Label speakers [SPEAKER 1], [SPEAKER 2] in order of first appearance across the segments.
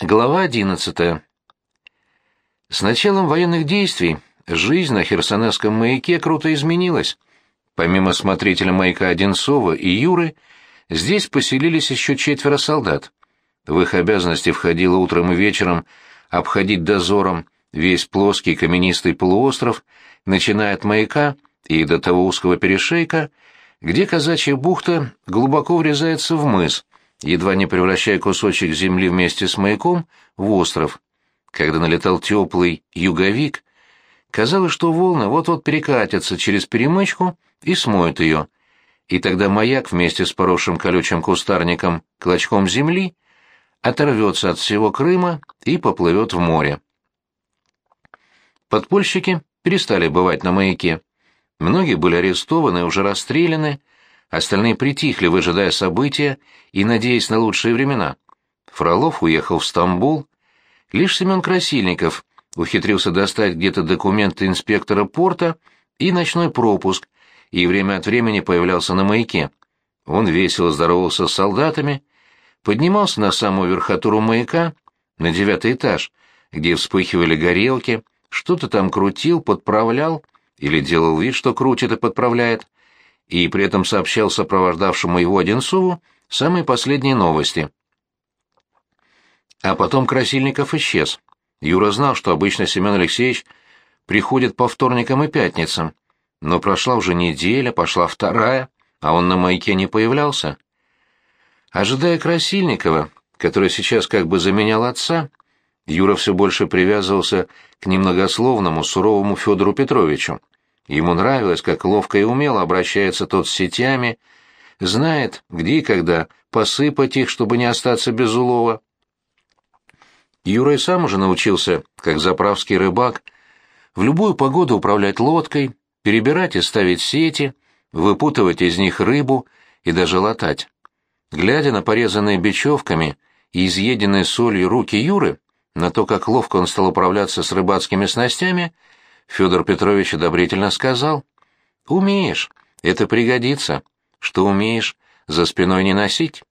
[SPEAKER 1] Глава 11. С началом военных действий жизнь на Херсонесском маяке круто изменилась. Помимо смотрителя маяка Одинцова и Юры, здесь поселились еще четверо солдат. В их обязанности входило утром и вечером обходить дозором весь плоский каменистый полуостров, начиная от маяка и до того узкого перешейка, где казачья бухта глубоко врезается в мыс, едва не превращая кусочек земли вместе с маяком в остров. Когда налетал теплый юговик, казалось, что волны вот-вот перекатятся через перемычку и смоют ее. И тогда маяк вместе с поросшим колючим кустарником клочком земли оторвется от всего Крыма и поплывет в море. Подпольщики перестали бывать на маяке. Многие были арестованы и уже расстреляны, Остальные притихли, выжидая события и надеясь на лучшие времена. Фролов уехал в Стамбул. Лишь Семен Красильников ухитрился достать где-то документы инспектора порта и ночной пропуск, и время от времени появлялся на маяке. Он весело здоровался с солдатами, поднимался на самую верхотуру маяка, на девятый этаж, где вспыхивали горелки, что-то там крутил, подправлял или делал вид, что крутит и подправляет, и при этом сообщал сопровождавшему его Одинцову самые последние новости. А потом Красильников исчез. Юра знал, что обычно Семен Алексеевич приходит по вторникам и пятницам, но прошла уже неделя, пошла вторая, а он на маяке не появлялся. Ожидая Красильникова, который сейчас как бы заменял отца, Юра все больше привязывался к немногословному, суровому Федору Петровичу. Ему нравилось, как ловко и умело обращается тот с сетями, знает, где и когда посыпать их, чтобы не остаться без улова. Юра и сам уже научился, как заправский рыбак, в любую погоду управлять лодкой, перебирать и ставить сети, выпутывать из них рыбу и даже латать. Глядя на порезанные бечевками и изъеденные солью руки Юры, на то, как ловко он стал управляться с рыбацкими снастями, Федор Петрович одобрительно сказал. «Умеешь, это пригодится. Что умеешь, за спиной не носить».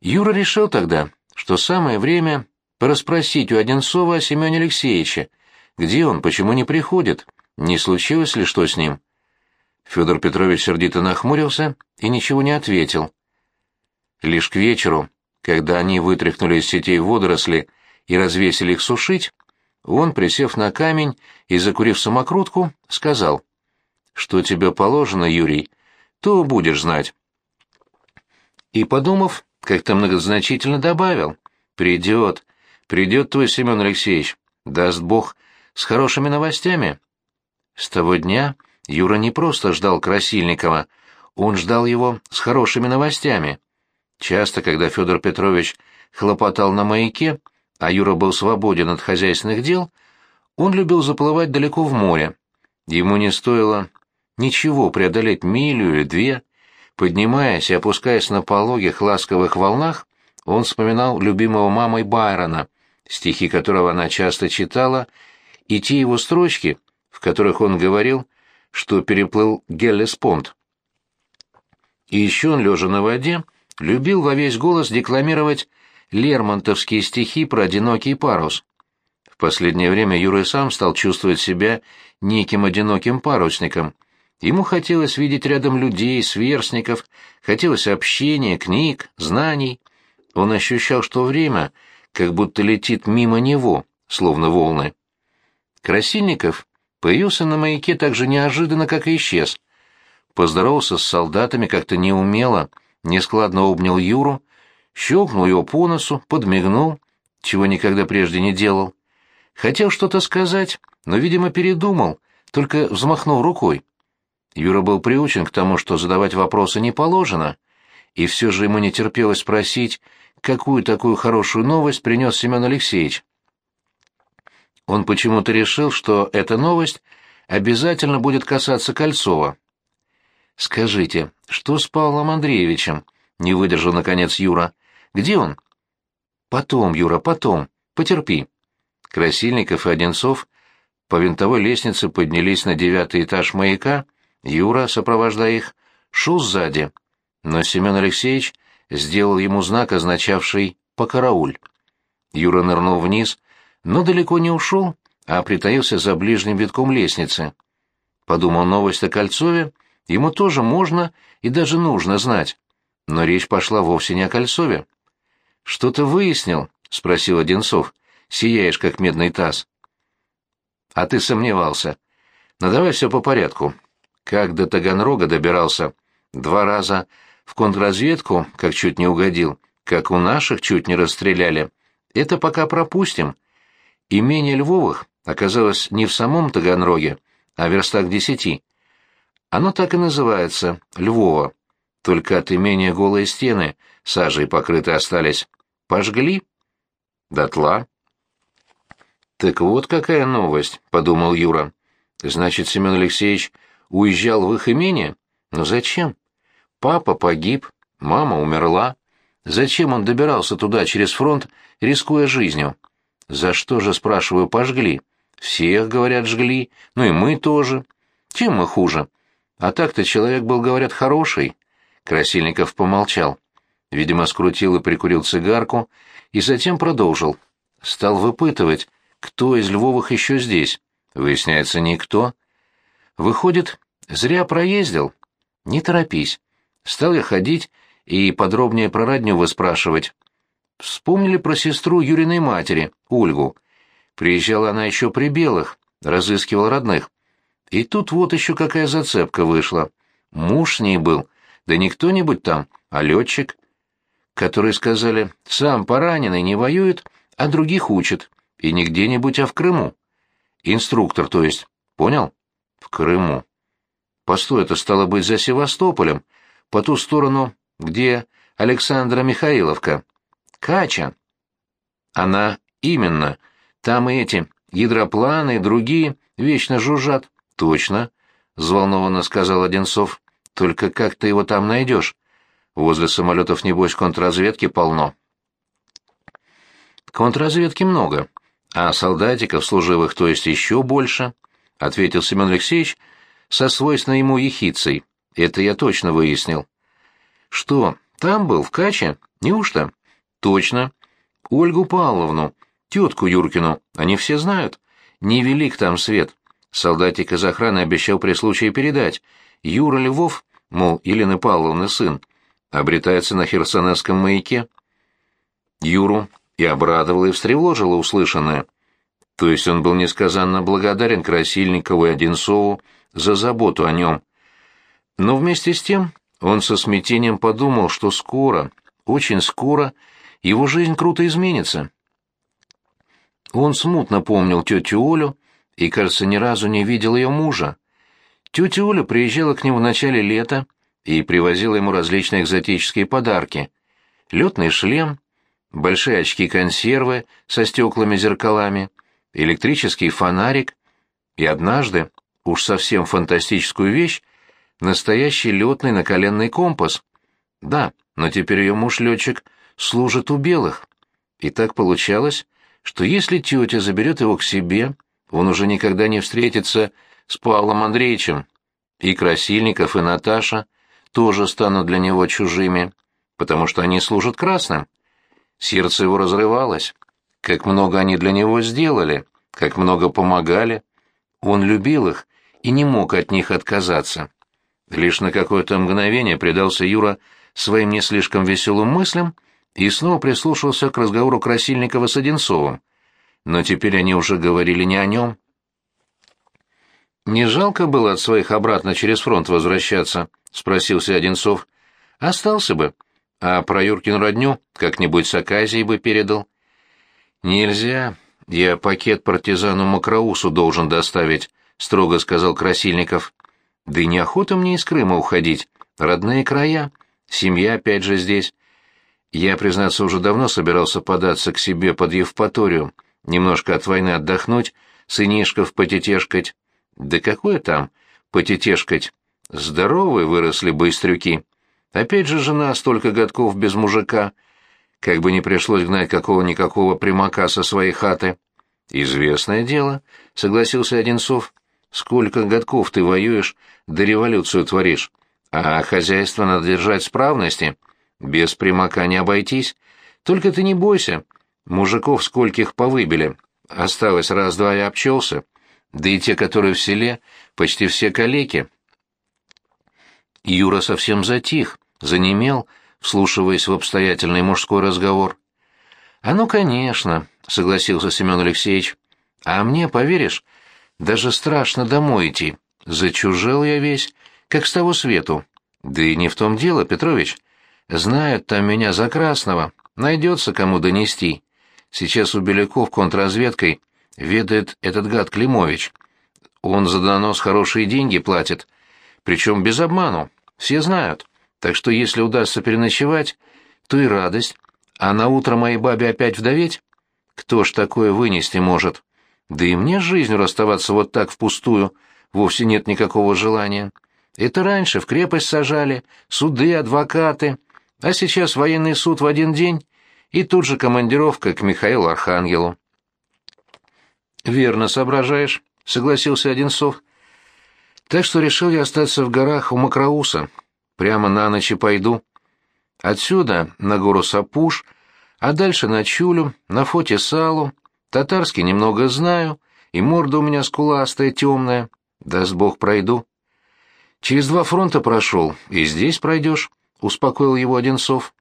[SPEAKER 1] Юра решил тогда, что самое время порасспросить у Одинцова о Семене Алексеевиче, где он, почему не приходит, не случилось ли что с ним. Федор Петрович сердито нахмурился и ничего не ответил. Лишь к вечеру, когда они вытряхнули из сетей водоросли и развесили их сушить, он, присев на камень и закурив самокрутку, сказал, «Что тебе положено, Юрий, то будешь знать». И, подумав, как-то многозначительно добавил, «Придет, придет твой Семен Алексеевич, даст Бог, с хорошими новостями». С того дня Юра не просто ждал Красильникова, он ждал его с хорошими новостями. Часто, когда Федор Петрович хлопотал на маяке, а Юра был свободен от хозяйственных дел, он любил заплывать далеко в море. Ему не стоило ничего преодолеть милю или две. Поднимаясь и опускаясь на пологих ласковых волнах, он вспоминал любимого мамой Байрона, стихи которого она часто читала, и те его строчки, в которых он говорил, что переплыл Геллеспонд. И еще он, лежа на воде, любил во весь голос декламировать лермонтовские стихи про одинокий парус. В последнее время Юра сам стал чувствовать себя неким одиноким парусником. Ему хотелось видеть рядом людей, сверстников, хотелось общения, книг, знаний. Он ощущал, что время как будто летит мимо него, словно волны. Красильников появился на маяке так же неожиданно, как и исчез. Поздоровался с солдатами как-то неумело, нескладно обнял Юру, щелкнул его по носу, подмигнул, чего никогда прежде не делал. Хотел что-то сказать, но, видимо, передумал, только взмахнул рукой. Юра был приучен к тому, что задавать вопросы не положено, и все же ему не терпелось спросить, какую такую хорошую новость принес Семен Алексеевич. Он почему-то решил, что эта новость обязательно будет касаться Кольцова. «Скажите, что с Павлом Андреевичем?» — не выдержал, наконец, Юра. Где он? Потом, Юра, потом. Потерпи. Красильников и Одинцов по винтовой лестнице поднялись на девятый этаж маяка. Юра, сопровождая их, шел сзади. Но Семен Алексеевич сделал ему знак, означавший «покарауль». Юра нырнул вниз, но далеко не ушел, а притаился за ближним витком лестницы. Подумал новость о Кольцове, ему тоже можно и даже нужно знать. Но речь пошла вовсе не о Кольцове. «Что ты выяснил?» — спросил Одинцов. «Сияешь, как медный таз». «А ты сомневался. Но ну, давай все по порядку. Как до Таганрога добирался? Два раза в контрразведку, как чуть не угодил, как у наших чуть не расстреляли. Это пока пропустим. Имение Львовых оказалось не в самом Таганроге, а в верстах десяти. Оно так и называется — Львово. Только от имения голые стены сажей покрыты остались. Пожгли? Дотла. «Так вот какая новость», — подумал Юра. «Значит, Семен Алексеевич уезжал в их имение? Но зачем? Папа погиб, мама умерла. Зачем он добирался туда через фронт, рискуя жизнью? За что же, спрашиваю, пожгли? Всех, говорят, жгли, ну и мы тоже. Чем мы хуже? А так-то человек был, говорят, хороший. Красильников помолчал. Видимо, скрутил и прикурил цигарку, и затем продолжил. Стал выпытывать, кто из Львовых еще здесь. Выясняется, никто. Выходит, зря проездил. Не торопись. Стал я ходить и подробнее про родню выспрашивать. Вспомнили про сестру Юриной матери, Ольгу. Приезжала она еще при белых, разыскивала родных. И тут вот еще какая зацепка вышла. Муж с ней был, да не кто-нибудь там, а летчик, которые сказали, сам пораненный не воюет, а других учит, и не где-нибудь, а в Крыму. Инструктор, то есть, понял? В Крыму. Постой, это стало быть за Севастополем, по ту сторону, где Александра Михаиловка. Кача. Она именно. Там и эти гидропланы и другие вечно жужжат. Точно, взволнованно сказал Одинцов. Только как ты его там найдешь? Возле самолетов, небось, контрразведки полно. Контрразведки много, а солдатиков служивых, то есть еще больше, — ответил Семен Алексеевич со свойственной ему ехицей. Это я точно выяснил. Что, там был, в Каче? Неужто? Точно. Ольгу Павловну, тетку Юркину, они все знают. Невелик там свет. Солдатик из охраны обещал при случае передать. Юра Львов, мол, Елены Павловны сын, обретается на Херсонесском маяке. Юру и обрадовало, и встревожило услышанное. То есть он был несказанно благодарен Красильникову и Одинцову за заботу о нем. Но вместе с тем он со смятением подумал, что скоро, очень скоро, его жизнь круто изменится. Он смутно помнил тетю Олю и, кажется, ни разу не видел ее мужа. Тетя Оля приезжала к нему в начале лета и привозила ему различные экзотические подарки. Летный шлем, большие очки-консервы со стеклами-зеркалами, электрический фонарик и однажды, уж совсем фантастическую вещь, настоящий летный наколенный компас. Да, но теперь ее муж-летчик служит у белых. И так получалось, что если тетя заберет его к себе, он уже никогда не встретится с Павлом Андреевичем. И Красильников, и Наташа тоже станут для него чужими, потому что они служат красным. Сердце его разрывалось. Как много они для него сделали, как много помогали. Он любил их и не мог от них отказаться. Лишь на какое-то мгновение предался Юра своим не слишком веселым мыслям и снова прислушался к разговору Красильникова с Одинцовым. Но теперь они уже говорили не о нем. «Не жалко было от своих обратно через фронт возвращаться?» — спросился Одинцов. «Остался бы. А про Юркину родню как-нибудь с Аказией бы передал». «Нельзя. Я пакет партизану Макроусу должен доставить», — строго сказал Красильников. «Да и неохота мне из Крыма уходить. Родные края. Семья опять же здесь. Я, признаться, уже давно собирался податься к себе под Евпаторию, немножко от войны отдохнуть, сынишков потетешкать. Да какое там потетешкать? Здоровые выросли быстрюки. Опять же жена столько годков без мужика. Как бы не пришлось гнать какого-никакого примака со своей хаты. Известное дело, согласился Одинцов. Сколько годков ты воюешь, да революцию творишь. А хозяйство надо держать справности. Без примака не обойтись. Только ты не бойся. Мужиков скольких повыбили. Осталось раз-два и обчелся. Да и те, которые в селе, почти все калеки. Юра совсем затих, занемел, вслушиваясь в обстоятельный мужской разговор. «А ну, конечно», — согласился Семен Алексеевич. «А мне, поверишь, даже страшно домой идти. Зачужел я весь, как с того свету. Да и не в том дело, Петрович. Знают там меня за красного, найдется кому донести. Сейчас у Беляков контрразведкой ведает этот гад Климович. Он за донос хорошие деньги платит, причем без обману, все знают. Так что если удастся переночевать, то и радость. А на утро моей бабе опять вдоветь? Кто ж такое вынести может? Да и мне с жизнью расставаться вот так впустую вовсе нет никакого желания. Это раньше в крепость сажали, суды, адвокаты, а сейчас военный суд в один день и тут же командировка к Михаилу Архангелу. «Верно соображаешь», — согласился Одинцов. «Так что решил я остаться в горах у Мокроуса. Прямо на ночь и пойду. Отсюда на гору Сапун, а дальше на Шулю, на Фоти-Салу. Татарский немного знаю, и морда у меня скуластая, темная. Даст бог, пройду». «Через два фронта прошел, и здесь пройдешь», — успокоил его Одинцов.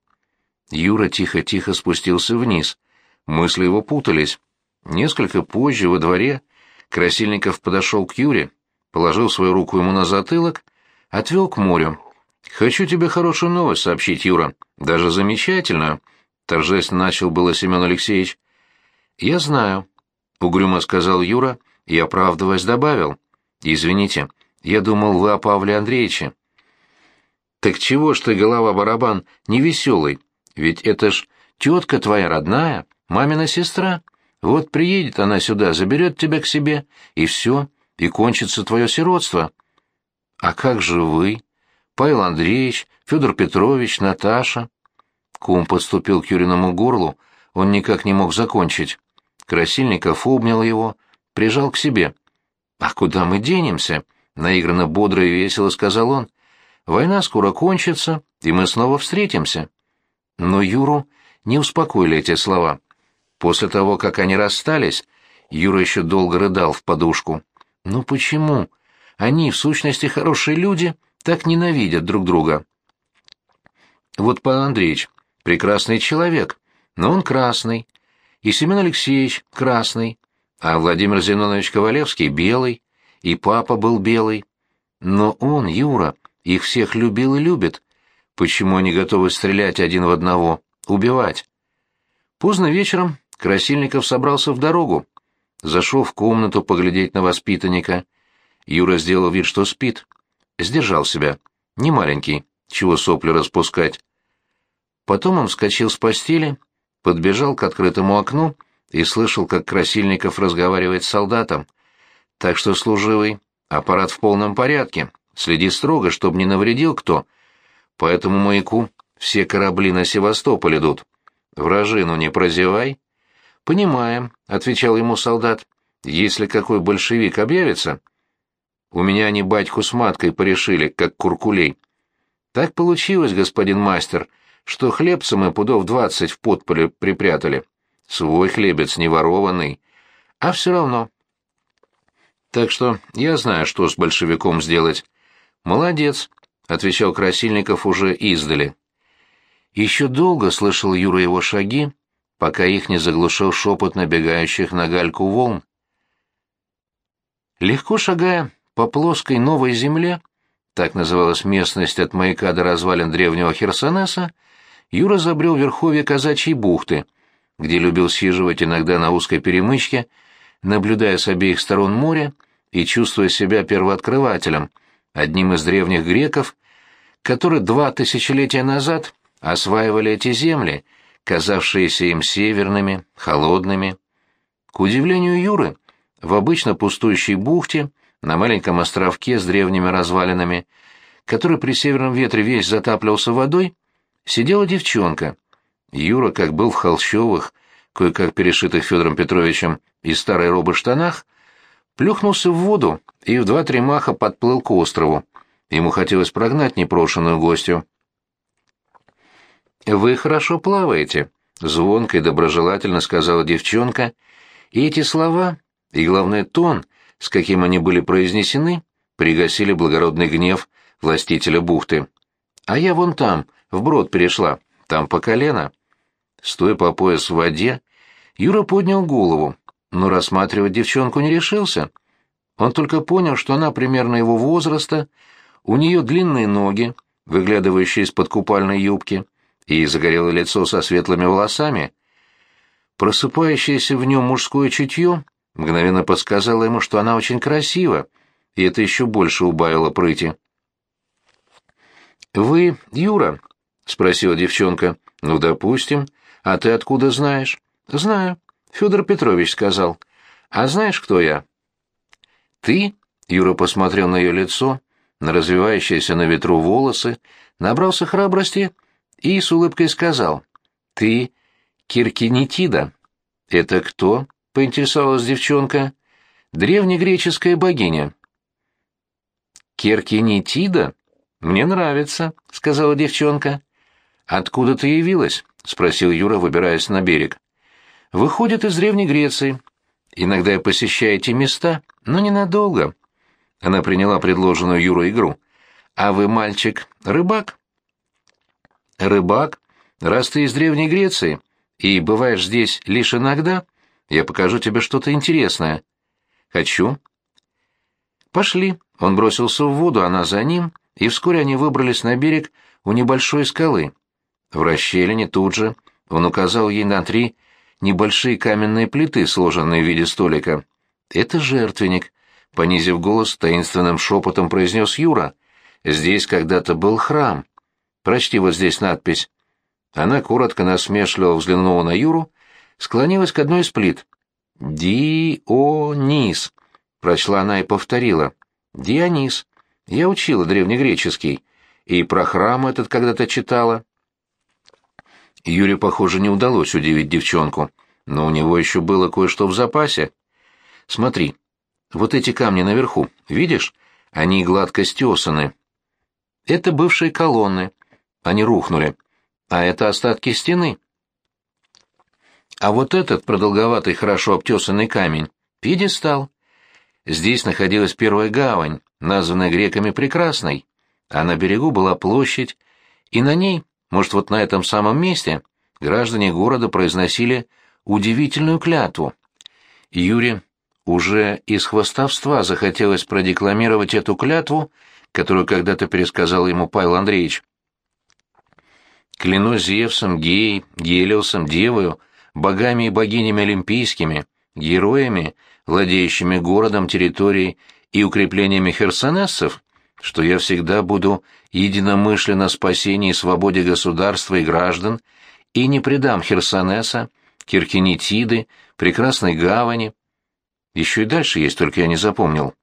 [SPEAKER 1] Юра тихо-тихо спустился вниз. Мысли его путались. Несколько позже во дворе Красильников подошел к Юре, положил свою руку ему на затылок, отвел к морю. «Хочу тебе хорошую новость сообщить, Юра. Даже замечательную», — торжественно начал было Семен Алексеевич. «Я знаю», — угрюмо сказал Юра и, оправдываясь, добавил. «Извините, я думал, вы о Павле Андреевиче». «Так чего ж ты, голова-барабан, невеселый? Ведь это ж тетка твоя родная, мамина сестра. Вот приедет она сюда, заберет тебя к себе, и все, и кончится твое сиротство. А как же вы? Павел Андреевич, Федор Петрович, Наташа. Кум подступил к Юриному горлу, он никак не мог закончить. Красильников обнял его, прижал к себе. «А куда мы денемся?» — наигранно бодро и весело сказал он. «Война скоро кончится, и мы снова встретимся». Но Юру не успокоили эти слова. После того, как они расстались, Юра еще долго рыдал в подушку. «Ну почему? Они, в сущности, хорошие люди, так ненавидят друг друга». Вот Павел Андреевич — прекрасный человек, но он красный, и Семен Алексеевич — красный, а Владимир Зинонович Ковалевский — белый, и папа был белый. Но он, Юра, их всех любил и любит. Почему они готовы стрелять один в одного, убивать? Поздно вечером Красильников собрался в дорогу. Зашел в комнату поглядеть на воспитанника. Юра сделал вид, что спит. Сдержал себя. Не маленький, чего сопли распускать. Потом он вскочил с постели, подбежал к открытому окну и слышал, как Красильников разговаривает с солдатом. Так что, служивый, аппарат в полном порядке. Следи строго, чтобы не навредил кто. По этому маяку все корабли на Севастополь идут. Вражину не прозевай. «Понимаем», — отвечал ему солдат. «Если какой большевик объявится...» «У меня они батьку с маткой порешили, как куркулей». «Так получилось, господин мастер, что хлебца мы пудов двадцать в подполе припрятали. Свой хлебец не ворованный. А все равно...» «Так что я знаю, что с большевиком сделать». «Молодец», — отвечал Красильников уже издали. Еще долго слышал Юра его шаги, пока их не заглушил шепот набегающих на гальку волн. Легко шагая по плоской новой земле, так называлась местность от маяка до развалин древнего Херсонеса, Юра забрел верховье казачьей бухты, где любил съезживать иногда на узкой перемычке, наблюдая с обеих сторон моря и чувствуя себя первооткрывателем, одним из древних греков, которые два тысячелетия назад осваивали эти земли — казавшиеся им северными, холодными. К удивлению Юры, в обычно пустующей бухте, на маленьком островке с древними развалинами, который при северном ветре весь затапливался водой, сидела девчонка. Юра, как был в холщовых, кое-как перешитых Федором Петровичем и старой робы штанах, плюхнулся в воду и в два-три маха подплыл к острову. Ему хотелось прогнать непрошенную гостью. «Вы хорошо плаваете», — звонко и доброжелательно сказала девчонка, и эти слова, и, главное, тон, с каким они были произнесены, пригасили благородный гнев властителя бухты. «А я вон там, вброд перешла, там по колено». Стоя по пояс в воде, Юра поднял голову, но рассматривать девчонку не решился. Он только понял, что она примерно его возраста, у нее длинные ноги, выглядывающие из-под купальной юбки, и загорелое лицо со светлыми волосами. Просыпающееся в нем мужское чутье мгновенно подсказало ему, что она очень красива, и это еще больше убавило прыти. «Вы Юра?» — спросила девчонка. «Ну, допустим. А ты откуда знаешь?» «Знаю. Федор Петрович сказал. А знаешь, кто я?» «Ты?» — Юра посмотрел на ее лицо, на развивающиеся на ветру волосы, набрался храбрости и с улыбкой сказал. «Ты Киркинетида». «Это кто?» — поинтересовалась девчонка. «Древнегреческая богиня». «Киркинетида? Мне нравится», — сказала девчонка. «Откуда ты явилась?» — спросил Юра, выбираясь на берег. «Выходит из Древней Греции. Иногда я посещаю эти места, но ненадолго». Она приняла предложенную Юрой игру. «А вы, мальчик, рыбак?» «Рыбак? Раз ты из Древней Греции и бываешь здесь лишь иногда, я покажу тебе что-то интересное». «Хочу». «Пошли». Он бросился в воду, она за ним, и вскоре они выбрались на берег у небольшой скалы. В расщелине тут же он указал ей на три небольшие каменные плиты, сложенные в виде столика. «Это жертвенник», — понизив голос, таинственным шепотом произнес Юра. «Здесь когда-то был храм. Прочти вот здесь надпись». Она коротко насмешливо взглянула на Юру, склонилась к одной из плит. «Дионис», — прочла она и повторила. «Дионис. Я учила древнегреческий. И про храм этот когда-то читала». Юре, похоже, не удалось удивить девчонку, но у него еще было кое-что в запасе. «Смотри, вот эти камни наверху, видишь? Они гладко стесаны. Это бывшие колонны. Они рухнули. А это остатки стены. А вот этот продолговатый, хорошо обтесанный камень — пьедестал. Здесь находилась первая гавань, названная греками Прекрасной, а на берегу была площадь, и на ней может, вот на этом самом месте граждане города произносили удивительную клятву. Юре уже из хвостовства захотелось продекламировать эту клятву, которую когда-то пересказал ему Павел Андреевич. «Клянусь Зевсом, Геей, Гелиосом, Девою, богами и богинями олимпийскими, героями, владеющими городом, территорией и укреплениями херсонесцев, что я всегда буду единомышленно спасении и свободе государства и граждан и не предам Херсонеса, Киркинетиды, Прекрасной Гавани. Еще и дальше есть, только я не запомнил.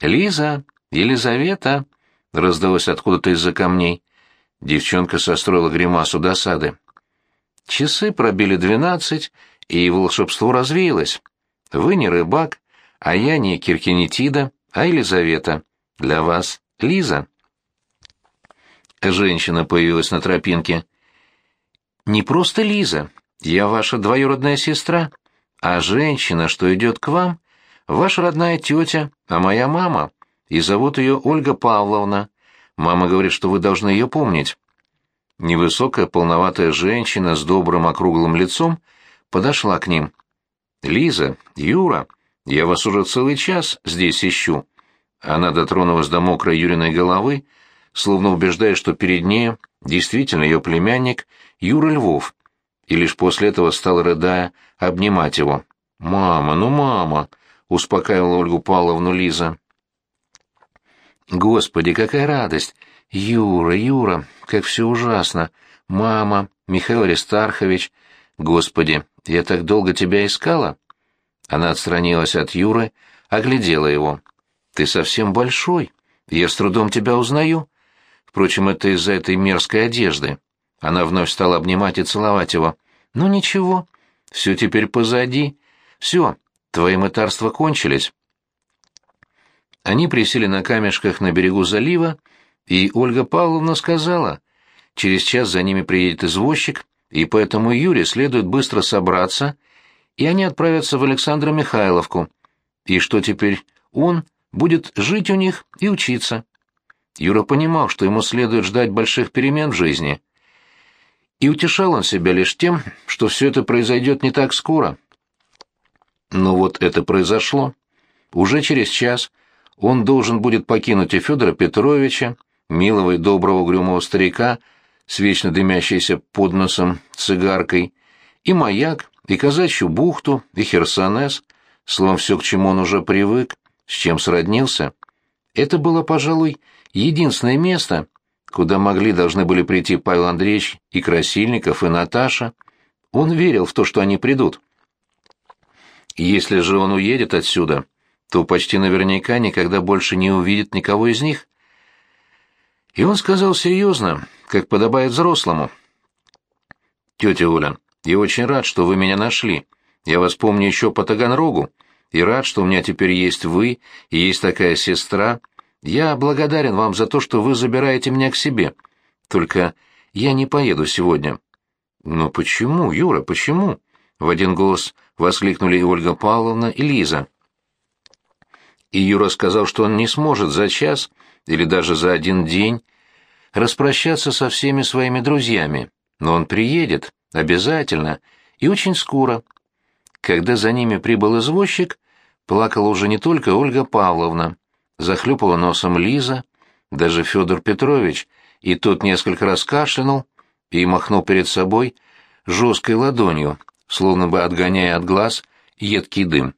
[SPEAKER 1] «Лиза! Елизавета!» — раздалось откуда-то из-за камней. Девчонка состроила гримасу досады. Часы пробили двенадцать, и волшебство развеялось. Вы не рыбак, а я не Киркинетида, а Елизавета. Для вас Лиза. Женщина появилась на тропинке. «Не просто Лиза, я ваша двоюродная сестра, а женщина, что идет к вам, ваша родная тетя, а моя мама, и зовут ее Ольга Павловна. Мама говорит, что вы должны ее помнить». Невысокая полноватая женщина с добрым округлым лицом подошла к ним. «Лиза, Юра, я вас уже целый час здесь ищу. Она дотронулась до мокрой Юриной головы, словно убеждая, что перед ней действительно ее племянник Юра Львов, и лишь после этого стала, рыдая, обнимать его. «Мама, ну мама!» — успокаивала Ольгу Павловну Лиза. «Господи, какая радость! Юра, Юра, как все ужасно! Мама, Михаил Аристархович! Господи, я так долго тебя искала!» Она отстранилась от Юры, оглядела его. Ты совсем большой. Я с трудом тебя узнаю. Впрочем, это из-за этой мерзкой одежды. Она вновь стала обнимать и целовать его. Ну ничего, все теперь позади. Все, твои мытарства кончились. Они присели на камешках на берегу залива, и Ольга Павловна сказала, через час за ними приедет извозчик, и поэтому Юре следует быстро собраться, и они отправятся в Александра Михайловку, и что теперь он будет жить у них и учиться. Юра понимал, что ему следует ждать больших перемен в жизни. И утешал он себя лишь тем, что все это произойдет не так скоро. Но вот это произошло. Уже через час он должен будет покинуть и Федора Петровича, милого и доброго угрюмого старика, с вечно дымящейся под носом цигаркой, и маяк, и казачью бухту, и Херсонес, словом, все, к чему он уже привык, с чем сроднился. Это было, пожалуй, единственное место, куда могли должны были прийти Павел Андреевич и Красильников, и Наташа. Он верил в то, что они придут. Если же он уедет отсюда, то почти наверняка никогда больше не увидит никого из них. И он сказал серьезно, как подобает взрослому. «Тетя Оля, я очень рад, что вы меня нашли. Я вас помню еще по Таганрогу, и рад, что у меня теперь есть вы, и есть такая сестра. Я благодарен вам за то, что вы забираете меня к себе. Только я не поеду сегодня». «Но почему, Юра, почему?» — в один голос воскликнули и Ольга Павловна, и Лиза. И Юра сказал, что он не сможет за час или даже за один день распрощаться со всеми своими друзьями, но он приедет, обязательно, и очень скоро. Когда за ними прибыл извозчик, плакала уже не только Ольга Павловна, захлюпала носом Лиза, даже Федор Петрович, и тот несколько раз кашлянул и махнул перед собой жесткой ладонью, словно бы отгоняя от глаз едкий дым.